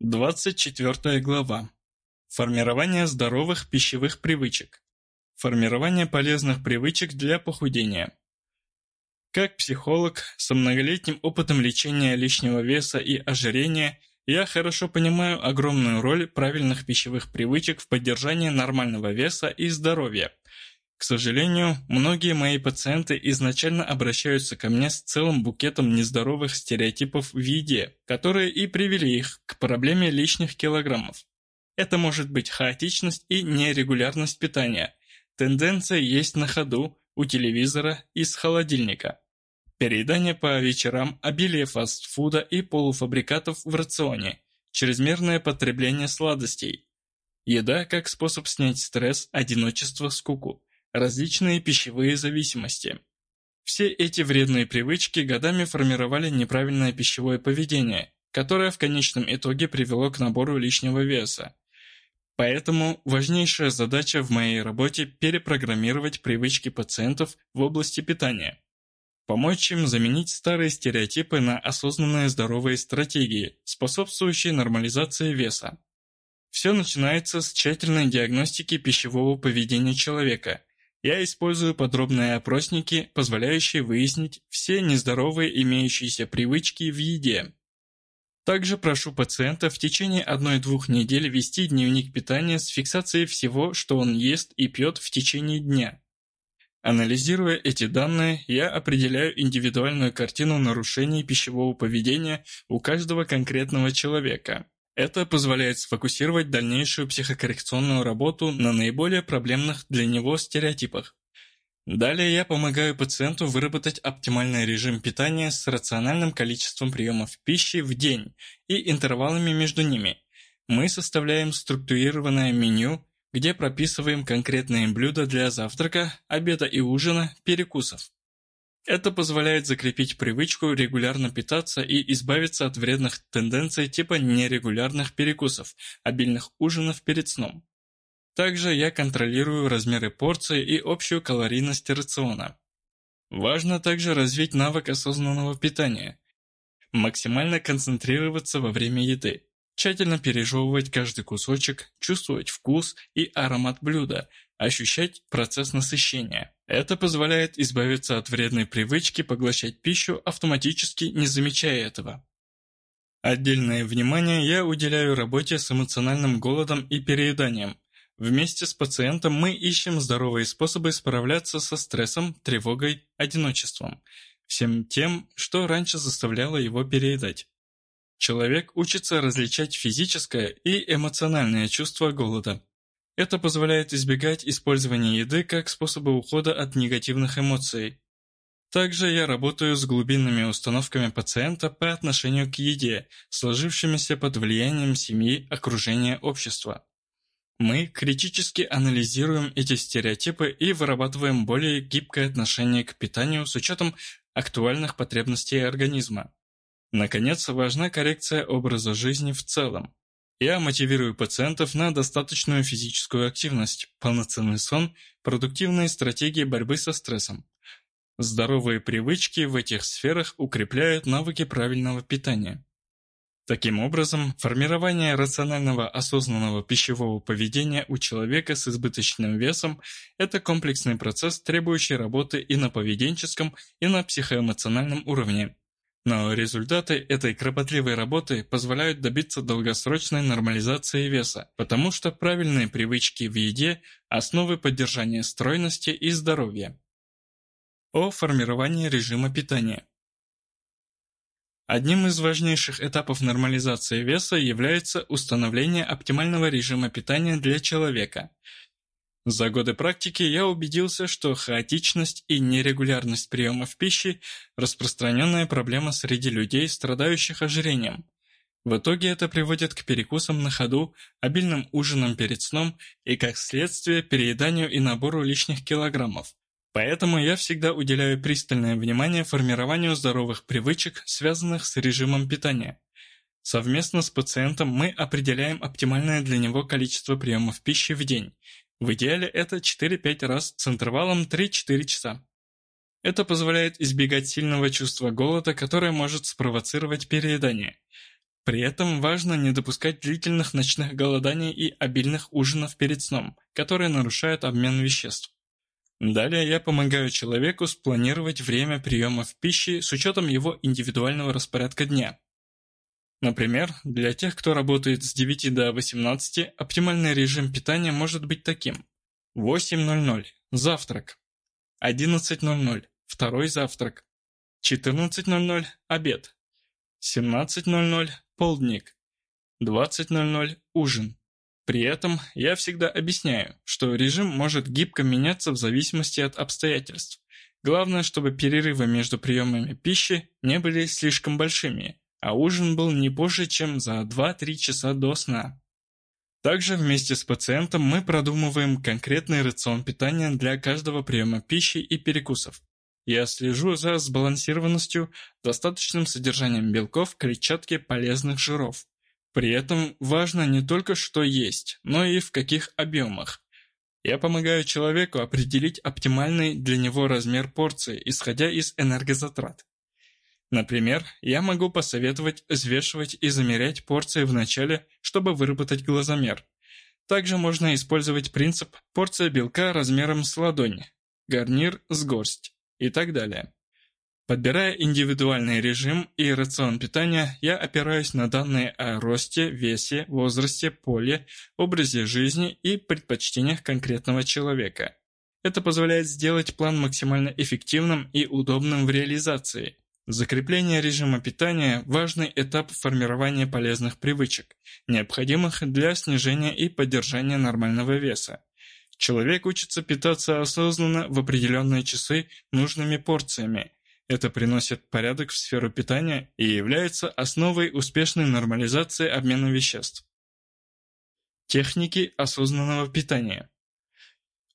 24 глава. Формирование здоровых пищевых привычек. Формирование полезных привычек для похудения. Как психолог со многолетним опытом лечения лишнего веса и ожирения, я хорошо понимаю огромную роль правильных пищевых привычек в поддержании нормального веса и здоровья. К сожалению, многие мои пациенты изначально обращаются ко мне с целым букетом нездоровых стереотипов в еде, которые и привели их к проблеме лишних килограммов. Это может быть хаотичность и нерегулярность питания, тенденция есть на ходу, у телевизора, из холодильника. Переедание по вечерам, обилие фастфуда и полуфабрикатов в рационе, чрезмерное потребление сладостей. Еда как способ снять стресс, одиночество, скуку различные пищевые зависимости. Все эти вредные привычки годами формировали неправильное пищевое поведение, которое в конечном итоге привело к набору лишнего веса. Поэтому важнейшая задача в моей работе – перепрограммировать привычки пациентов в области питания. Помочь им заменить старые стереотипы на осознанные здоровые стратегии, способствующие нормализации веса. Все начинается с тщательной диагностики пищевого поведения человека – я использую подробные опросники, позволяющие выяснить все нездоровые имеющиеся привычки в еде. Также прошу пациента в течение 1-2 недель вести дневник питания с фиксацией всего, что он ест и пьет в течение дня. Анализируя эти данные, я определяю индивидуальную картину нарушений пищевого поведения у каждого конкретного человека. Это позволяет сфокусировать дальнейшую психокоррекционную работу на наиболее проблемных для него стереотипах. Далее я помогаю пациенту выработать оптимальный режим питания с рациональным количеством приемов пищи в день и интервалами между ними. Мы составляем структурированное меню, где прописываем конкретные блюда для завтрака, обеда и ужина, перекусов. Это позволяет закрепить привычку регулярно питаться и избавиться от вредных тенденций типа нерегулярных перекусов, обильных ужинов перед сном. Также я контролирую размеры порции и общую калорийность рациона. Важно также развить навык осознанного питания. Максимально концентрироваться во время еды. Тщательно пережевывать каждый кусочек, чувствовать вкус и аромат блюда, ощущать процесс насыщения. Это позволяет избавиться от вредной привычки поглощать пищу автоматически, не замечая этого. Отдельное внимание я уделяю работе с эмоциональным голодом и перееданием. Вместе с пациентом мы ищем здоровые способы справляться со стрессом, тревогой, одиночеством, всем тем, что раньше заставляло его переедать. Человек учится различать физическое и эмоциональное чувство голода. Это позволяет избегать использования еды как способа ухода от негативных эмоций. Также я работаю с глубинными установками пациента по отношению к еде, сложившимися под влиянием семьи, окружения, общества. Мы критически анализируем эти стереотипы и вырабатываем более гибкое отношение к питанию с учетом актуальных потребностей организма. Наконец, важна коррекция образа жизни в целом. Я мотивирую пациентов на достаточную физическую активность, полноценный сон, продуктивные стратегии борьбы со стрессом. Здоровые привычки в этих сферах укрепляют навыки правильного питания. Таким образом, формирование рационального осознанного пищевого поведения у человека с избыточным весом – это комплексный процесс, требующий работы и на поведенческом, и на психоэмоциональном уровне. Но результаты этой кропотливой работы позволяют добиться долгосрочной нормализации веса, потому что правильные привычки в еде – основы поддержания стройности и здоровья. О формировании режима питания. Одним из важнейших этапов нормализации веса является установление оптимального режима питания для человека – за годы практики я убедился, что хаотичность и нерегулярность приемов пищи – распространенная проблема среди людей, страдающих ожирением. В итоге это приводит к перекусам на ходу, обильным ужинам перед сном и, как следствие, перееданию и набору лишних килограммов. Поэтому я всегда уделяю пристальное внимание формированию здоровых привычек, связанных с режимом питания. Совместно с пациентом мы определяем оптимальное для него количество приемов пищи в день – в идеале это 4-5 раз с интервалом 3-4 часа. Это позволяет избегать сильного чувства голода, которое может спровоцировать переедание. При этом важно не допускать длительных ночных голоданий и обильных ужинов перед сном, которые нарушают обмен веществ. Далее я помогаю человеку спланировать время приемов пищи с учетом его индивидуального распорядка дня. Например, для тех, кто работает с 9 до 18, оптимальный режим питания может быть таким. 8.00 – завтрак. 11.00 – второй завтрак. 14.00 – обед. 17.00 – полдник. 20.00 – ужин. При этом я всегда объясняю, что режим может гибко меняться в зависимости от обстоятельств. Главное, чтобы перерывы между приемами пищи не были слишком большими, а ужин был не позже, чем за 2-3 часа до сна. Также вместе с пациентом мы продумываем конкретный рацион питания для каждого приема пищи и перекусов. Я слежу за сбалансированностью, достаточным содержанием белков, клетчатки, полезных жиров. При этом важно не только что есть, но и в каких объемах. Я помогаю человеку определить оптимальный для него размер порции, исходя из энергозатрат. Например, я могу посоветовать взвешивать и замерять порции в начале, чтобы выработать глазомер. Также можно использовать принцип порция белка размером с ладонь, гарнир с горсть и так далее. Подбирая индивидуальный режим и рацион питания, я опираюсь на данные о росте, весе, возрасте, поле, образе жизни и предпочтениях конкретного человека. Это позволяет сделать план максимально эффективным и удобным в реализации – Закрепление режима питания – важный этап формирования полезных привычек, необходимых для снижения и поддержания нормального веса. Человек учится питаться осознанно в определенные часы нужными порциями. Это приносит порядок в сферу питания и является основой успешной нормализации обмена веществ. Техники осознанного питания –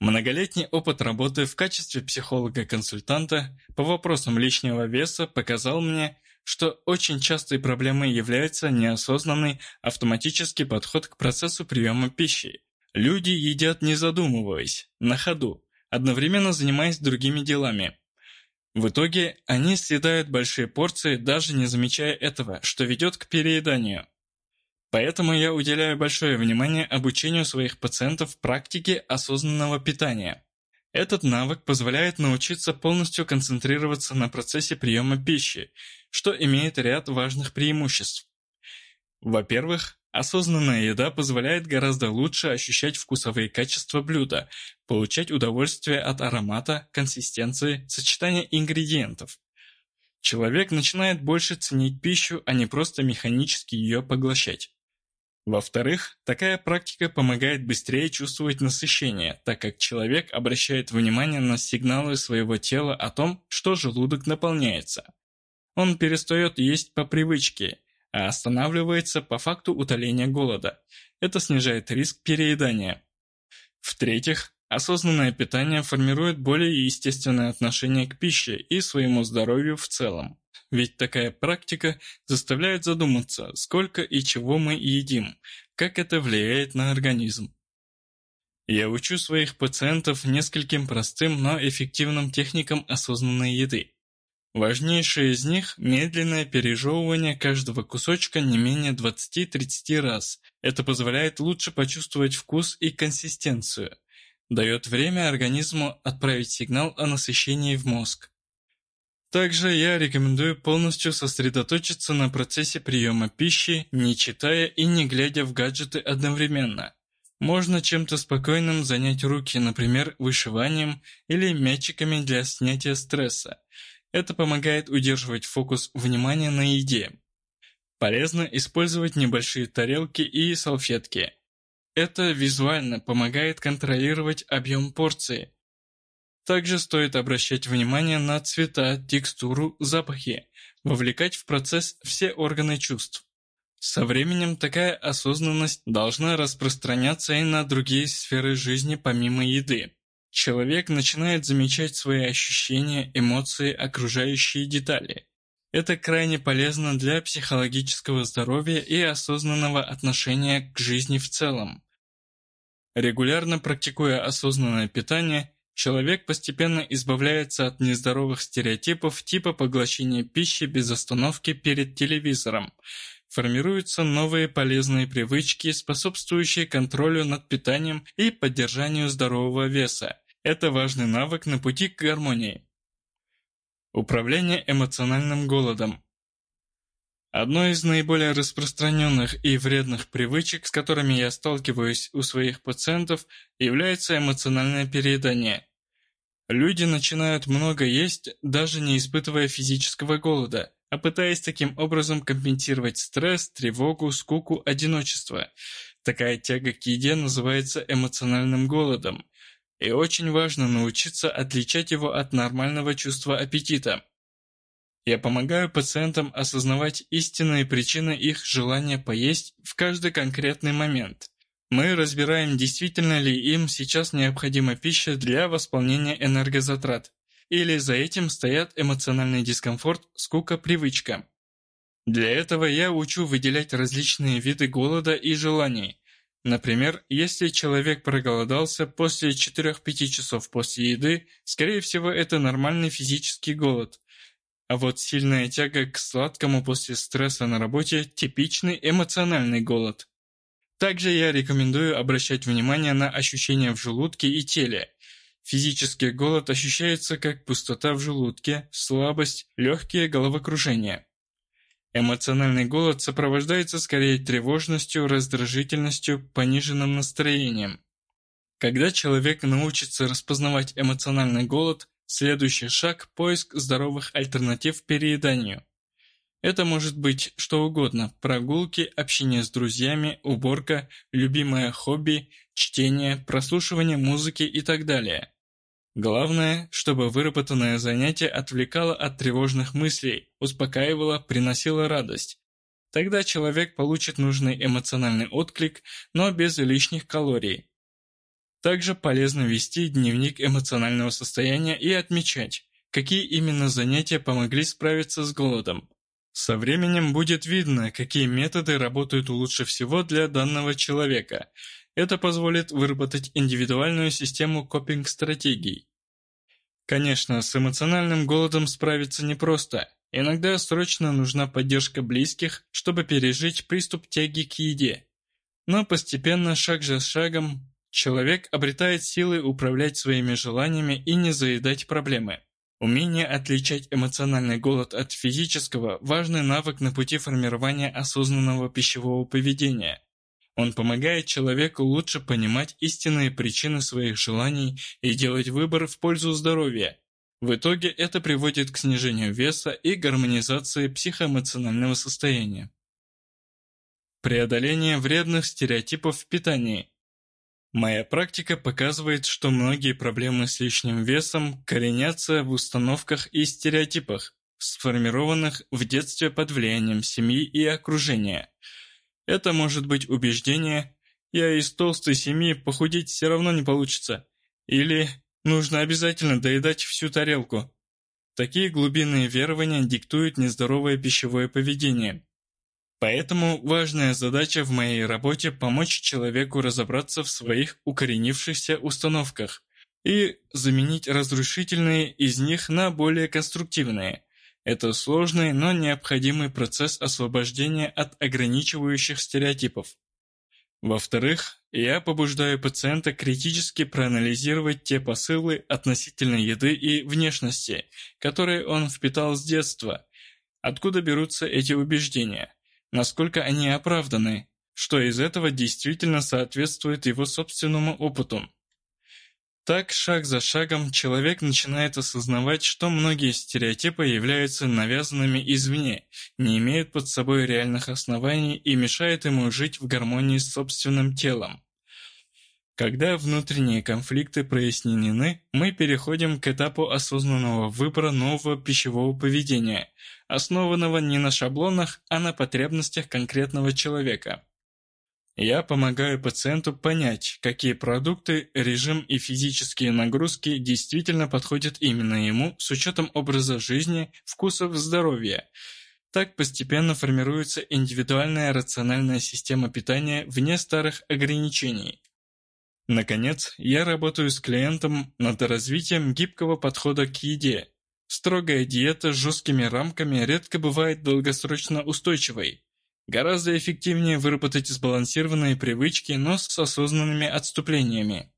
Многолетний опыт работы в качестве психолога-консультанта по вопросам лишнего веса показал мне, что очень частой проблемой является неосознанный автоматический подход к процессу приема пищи. Люди едят не задумываясь, на ходу, одновременно занимаясь другими делами. В итоге они съедают большие порции, даже не замечая этого, что ведет к перееданию. Поэтому я уделяю большое внимание обучению своих пациентов практике осознанного питания. Этот навык позволяет научиться полностью концентрироваться на процессе приема пищи, что имеет ряд важных преимуществ. Во-первых, осознанная еда позволяет гораздо лучше ощущать вкусовые качества блюда, получать удовольствие от аромата, консистенции, сочетания ингредиентов. Человек начинает больше ценить пищу, а не просто механически ее поглощать. Во-вторых, такая практика помогает быстрее чувствовать насыщение, так как человек обращает внимание на сигналы своего тела о том, что желудок наполняется. Он перестает есть по привычке, а останавливается по факту утоления голода. Это снижает риск переедания. В-третьих, осознанное питание формирует более естественное отношение к пище и своему здоровью в целом. Ведь такая практика заставляет задуматься, сколько и чего мы едим, как это влияет на организм. Я учу своих пациентов нескольким простым, но эффективным техникам осознанной еды. Важнейшее из них – медленное пережевывание каждого кусочка не менее 20-30 раз. Это позволяет лучше почувствовать вкус и консистенцию. Дает время организму отправить сигнал о насыщении в мозг. Также я рекомендую полностью сосредоточиться на процессе приема пищи, не читая и не глядя в гаджеты одновременно. Можно чем-то спокойным занять руки, например, вышиванием или мячиками для снятия стресса. Это помогает удерживать фокус внимания на еде. Полезно использовать небольшие тарелки и салфетки. Это визуально помогает контролировать объем порции, также стоит обращать внимание на цвета, текстуру, запахи, вовлекать в процесс все органы чувств. Со временем такая осознанность должна распространяться и на другие сферы жизни помимо еды. Человек начинает замечать свои ощущения, эмоции, окружающие детали. Это крайне полезно для психологического здоровья и осознанного отношения к жизни в целом. Регулярно практикуя осознанное питание, Человек постепенно избавляется от нездоровых стереотипов типа поглощения пищи без остановки перед телевизором. формируются новые полезные привычки, способствующие контролю над питанием и поддержанию здорового веса. Это важный навык на пути к гармонии. Управление эмоциональным голодом. Одной из наиболее распространенных и вредных привычек, с которыми я сталкиваюсь у своих пациентов, является эмоциональное переедание. Люди начинают много есть, даже не испытывая физического голода, а пытаясь таким образом компенсировать стресс, тревогу, скуку, одиночество. Такая тяга к еде называется эмоциональным голодом. И очень важно научиться отличать его от нормального чувства аппетита. Я помогаю пациентам осознавать истинные причины их желания поесть в каждый конкретный момент. Мы разбираем, действительно ли им сейчас необходима пища для восполнения энергозатрат, или за этим стоят эмоциональный дискомфорт, скука, привычка. Для этого я учу выделять различные виды голода и желаний. Например, если человек проголодался после 4-5 часов после еды, скорее всего это нормальный физический голод, а вот сильная тяга к сладкому после стресса на работе – типичный эмоциональный голод. Также я рекомендую обращать внимание на ощущения в желудке и теле. Физический голод ощущается как пустота в желудке, слабость, легкие головокружения. Эмоциональный голод сопровождается скорее тревожностью, раздражительностью, пониженным настроением. Когда человек научится распознавать эмоциональный голод, Следующий шаг – поиск здоровых альтернатив перееданию. Это может быть что угодно – прогулки, общение с друзьями, уборка, любимое хобби, чтение, прослушивание музыки и так далее. Главное, чтобы выработанное занятие отвлекало от тревожных мыслей, успокаивало, приносило радость. Тогда человек получит нужный эмоциональный отклик, но без лишних калорий. Также полезно вести дневник эмоционального состояния и отмечать, какие именно занятия помогли справиться с голодом. Со временем будет видно, какие методы работают лучше всего для данного человека. Это позволит выработать индивидуальную систему копинг-стратегий. Конечно, с эмоциональным голодом справиться непросто. Иногда срочно нужна поддержка близких, чтобы пережить приступ тяги к еде. Но постепенно, шаг за шагом, Человек обретает силы управлять своими желаниями и не заедать проблемы. Умение отличать эмоциональный голод от физического – важный навык на пути формирования осознанного пищевого поведения. Он помогает человеку лучше понимать истинные причины своих желаний и делать выбор в пользу здоровья. В итоге это приводит к снижению веса и гармонизации психоэмоционального состояния. Преодоление вредных стереотипов в питании. Моя практика показывает, что многие проблемы с лишним весом коренятся в установках и стереотипах, сформированных в детстве под влиянием семьи и окружения. Это может быть убеждение «я из толстой семьи, похудеть все равно не получится» или «нужно обязательно доедать всю тарелку». Такие глубинные верования диктуют нездоровое пищевое поведение, Поэтому важная задача в моей работе – помочь человеку разобраться в своих укоренившихся установках и заменить разрушительные из них на более конструктивные. Это сложный, но необходимый процесс освобождения от ограничивающих стереотипов. Во-вторых, я побуждаю пациента критически проанализировать те посылы относительно еды и внешности, которые он впитал с детства. Откуда берутся эти убеждения? Насколько они оправданы, что из этого действительно соответствует его собственному опыту. Так, шаг за шагом, человек начинает осознавать, что многие стереотипы являются навязанными извне, не имеют под собой реальных оснований и мешают ему жить в гармонии с собственным телом. Когда внутренние конфликты прояснены, мы переходим к этапу осознанного выбора нового пищевого поведения, основанного не на шаблонах, а на потребностях конкретного человека. Я помогаю пациенту понять, какие продукты, режим и физические нагрузки действительно подходят именно ему с учетом образа жизни, вкусов, здоровья. Так постепенно формируется индивидуальная рациональная система питания вне старых ограничений, Наконец, я работаю с клиентом над развитием гибкого подхода к еде. Строгая диета с жесткими рамками редко бывает долгосрочно устойчивой. Гораздо эффективнее выработать сбалансированные привычки, но с осознанными отступлениями.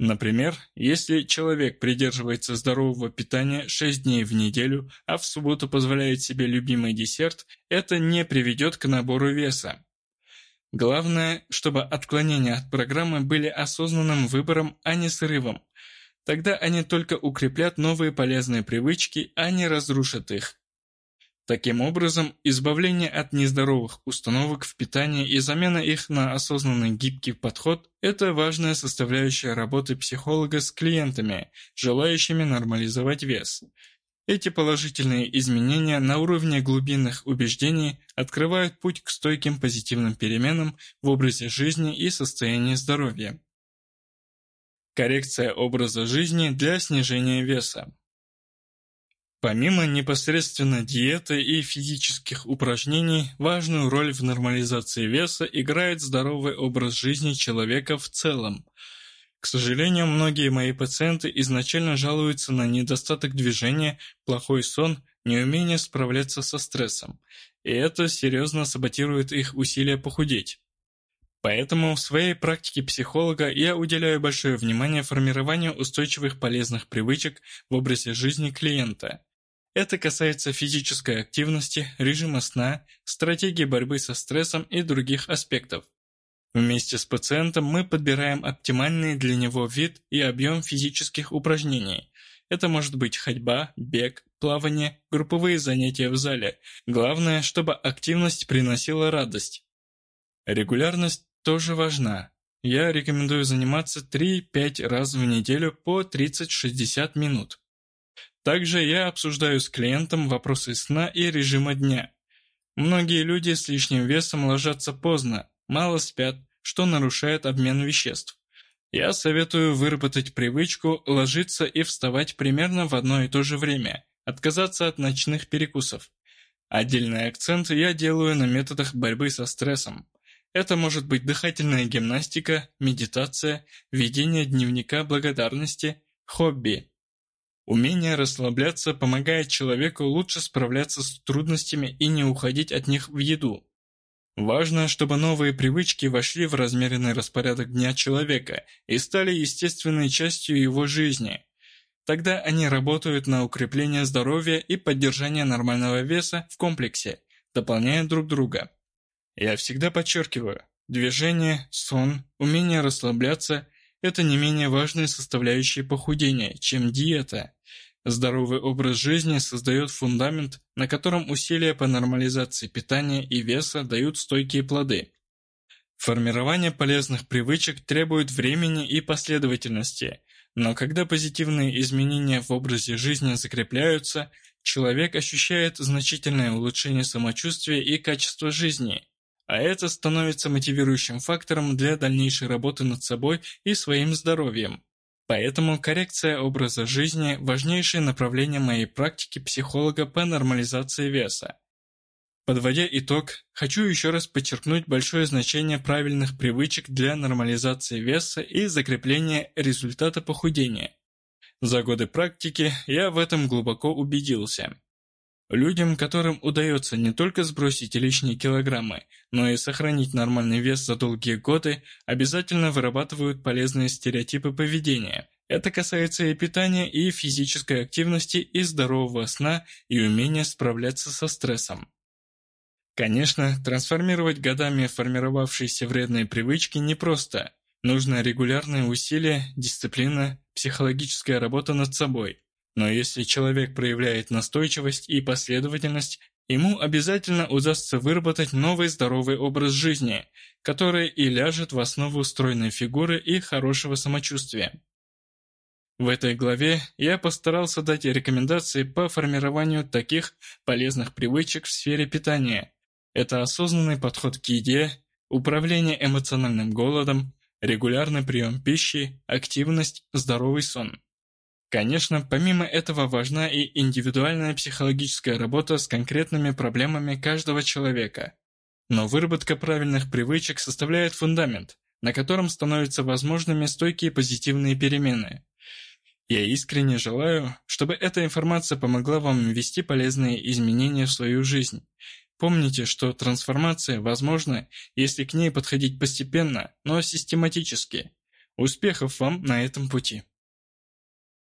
Например, если человек придерживается здорового питания 6 дней в неделю, а в субботу позволяет себе любимый десерт, это не приведет к набору веса. Главное, чтобы отклонения от программы были осознанным выбором, а не срывом. Тогда они только укрепят новые полезные привычки, а не разрушат их. Таким образом, избавление от нездоровых установок в питании и замена их на осознанный гибкий подход – это важная составляющая работы психолога с клиентами, желающими нормализовать вес. Эти положительные изменения на уровне глубинных убеждений открывают путь к стойким позитивным переменам в образе жизни и состоянии здоровья. Коррекция образа жизни для снижения веса. Помимо непосредственно диеты и физических упражнений, важную роль в нормализации веса играет здоровый образ жизни человека в целом. К сожалению, многие мои пациенты изначально жалуются на недостаток движения, плохой сон, неумение справляться со стрессом, и это серьезно саботирует их усилия похудеть. Поэтому в своей практике психолога я уделяю большое внимание формированию устойчивых полезных привычек в образе жизни клиента – это касается физической активности, режима сна, стратегии борьбы со стрессом и других аспектов. Вместе с пациентом мы подбираем оптимальный для него вид и объем физических упражнений. Это может быть ходьба, бег, плавание, групповые занятия в зале. Главное, чтобы активность приносила радость. Регулярность тоже важна. Я рекомендую заниматься 3-5 раз в неделю по 30-60 минут. Также я обсуждаю с клиентом вопросы сна и режима дня. Многие люди с лишним весом ложатся поздно, мало спят, что нарушает обмен веществ. Я советую выработать привычку ложиться и вставать примерно в одно и то же время, отказаться от ночных перекусов. Отдельный акцент я делаю на методах борьбы со стрессом. Это может быть дыхательная гимнастика, медитация, ведение дневника благодарности, хобби, Умение расслабляться помогает человеку лучше справляться с трудностями и не уходить от них в еду. Важно, чтобы новые привычки вошли в размеренный распорядок дня человека и стали естественной частью его жизни. Тогда они работают на укрепление здоровья и поддержание нормального веса в комплексе, дополняя друг друга. Я всегда подчеркиваю, движение, сон, умение расслабляться это не менее важные составляющие похудения, чем диета. Здоровый образ жизни создает фундамент, на котором усилия по нормализации питания и веса дают стойкие плоды. Формирование полезных привычек требует времени и последовательности, но когда позитивные изменения в образе жизни закрепляются, человек ощущает значительное улучшение самочувствия и качества жизни – а это становится мотивирующим фактором для дальнейшей работы над собой и своим здоровьем. Поэтому коррекция образа жизни – важнейшее направление моей практики психолога по нормализации веса. Подводя итог, хочу еще раз подчеркнуть большое значение правильных привычек для нормализации веса и закрепления результата похудения. За годы практики я в этом глубоко убедился. Людям, которым удается не только сбросить лишние килограммы, но и сохранить нормальный вес за долгие годы, обязательно вырабатывают полезные стереотипы поведения. Это касается и питания, и физической активности, и здорового сна, и умения справляться со стрессом. Конечно, трансформировать годами формировавшиеся вредные привычки непросто. Нужно регулярные усилия, дисциплина, психологическая работа над собой – но если человек проявляет настойчивость и последовательность, ему обязательно удастся выработать новый здоровый образ жизни, который и ляжет в основу стройной фигуры и хорошего самочувствия. В этой главе я постарался дать рекомендации по формированию таких полезных привычек в сфере питания. Это осознанный подход к еде, управление эмоциональным голодом, регулярный прием пищи, активность, здоровый сон. Конечно, помимо этого важна и индивидуальная психологическая работа с конкретными проблемами каждого человека. Но выработка правильных привычек составляет фундамент, на котором становятся возможными стойкие позитивные перемены. Я искренне желаю, чтобы эта информация помогла вам ввести полезные изменения в свою жизнь. Помните, что трансформация возможна, если к ней подходить постепенно, но систематически. Успехов вам на этом пути!